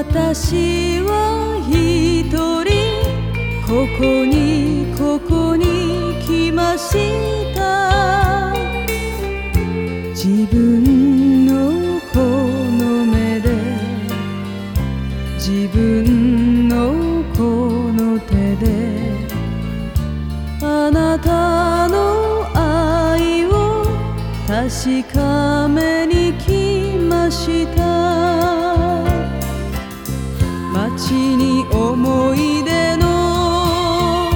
私は一人ここにここに来ました。自分のこの目で自分のこの手であなたの愛を確かめに来ました。街に思い出の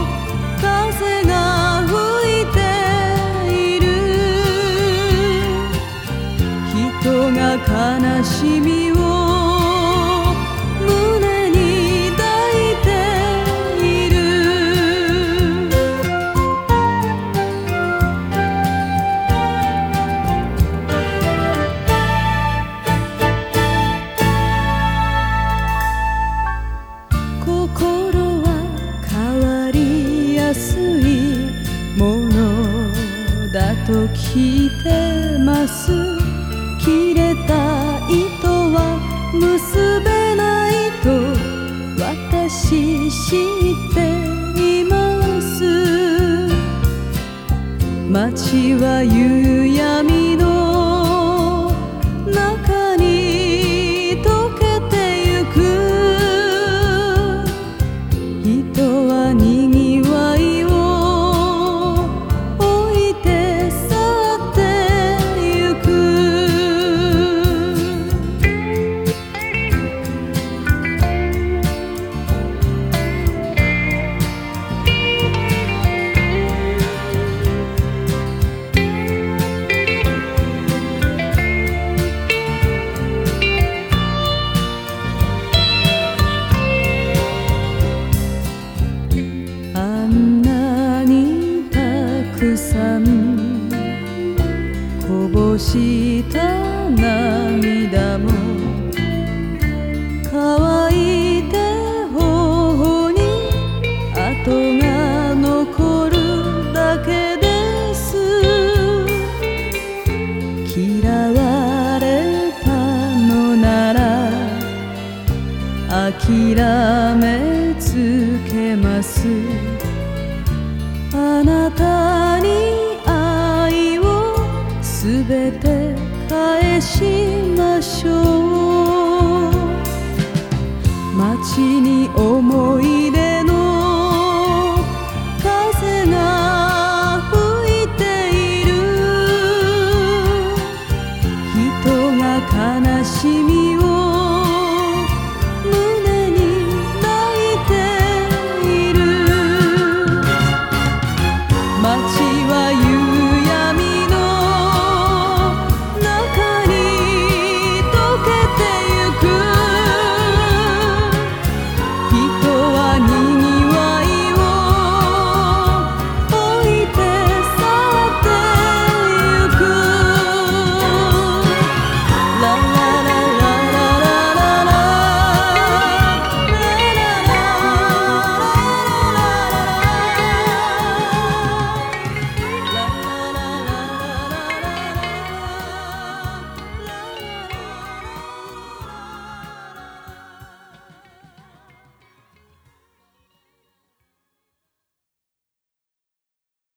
風が吹いている。人が悲しみをだと聞いてます。切れた糸は結べないと私知っています。街は夕闇こした涙も乾いて頬に跡が残るだけです嫌われたのなら諦めつけますあなたにべて返しましょう。